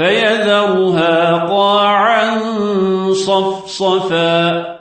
فيذرها قاعا صفصفا.